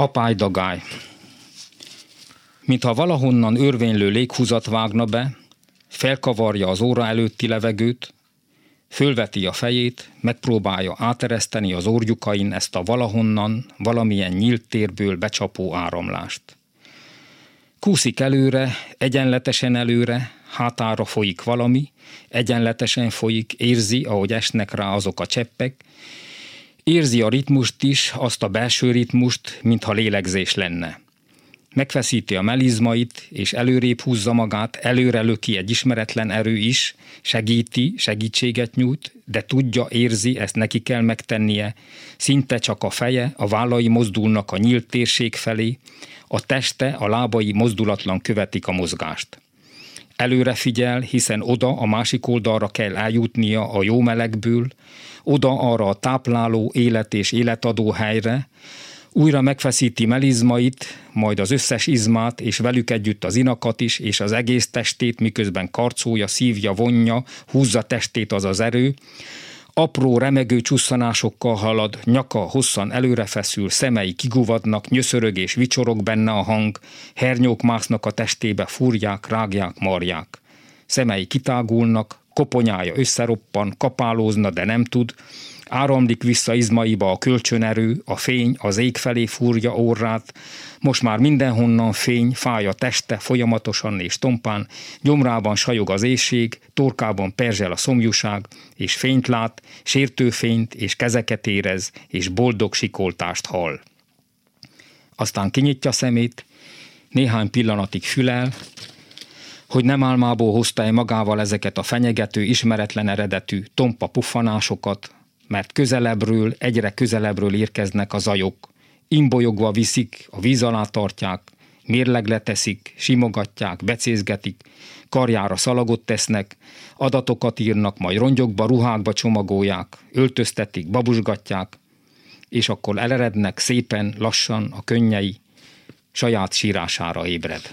Apálydagály. Mintha valahonnan örvénylő léghúzat vágna be, felkavarja az óra előtti levegőt, fölveti a fejét, megpróbálja átereszteni az orgyukain ezt a valahonnan, valamilyen nyílt térből becsapó áramlást. Kúszik előre, egyenletesen előre, hátára folyik valami, egyenletesen folyik, érzi, ahogy esnek rá azok a cseppek, Érzi a ritmust is, azt a belső ritmust, mintha lélegzés lenne. Megfeszíti a melizmait, és előrébb húzza magát, előre löki egy ismeretlen erő is, segíti, segítséget nyújt, de tudja, érzi, ezt neki kell megtennie. Szinte csak a feje, a vállai mozdulnak a nyílt térség felé, a teste, a lábai mozdulatlan követik a mozgást előre figyel, hiszen oda a másik oldalra kell eljutnia a jó melegből, oda arra a tápláló, élet és életadó helyre, újra megfeszíti melizmait, majd az összes izmát, és velük együtt az inakat is, és az egész testét, miközben karcolja, szívja, vonja, húzza testét az az erő, Apró, remegő csusszanásokkal halad, nyaka hosszan előrefeszül, szemei kiguvadnak, nyöszörög és vicsorog benne a hang, hernyók másznak a testébe, fúrják, rágják, marják. Szemei kitágulnak, koponyája összeroppan, kapálózna, de nem tud, áramlik vissza izmaiba a kölcsönerő, a fény az ég felé fúrja orrát, most már mindenhonnan fény, fáj a teste folyamatosan és tompán, gyomrában sajog az éjség, torkában perzsel a szomjúság, és fényt lát, sértőfényt és kezeket érez, és boldog sikoltást hall. Aztán kinyitja szemét, néhány pillanatig fülel, hogy nem álmából hozta-e magával ezeket a fenyegető, ismeretlen eredetű, tompa puffanásokat, mert közelebbről, egyre közelebbről érkeznek a zajok, imbolyogva viszik, a víz alá tartják, mérlegre teszik, simogatják, becézgetik, karjára szalagot tesznek, adatokat írnak, majd rongyokba, ruhákba csomagolják, öltöztetik, babusgatják, és akkor elerednek szépen, lassan a könnyei, saját sírására ébred.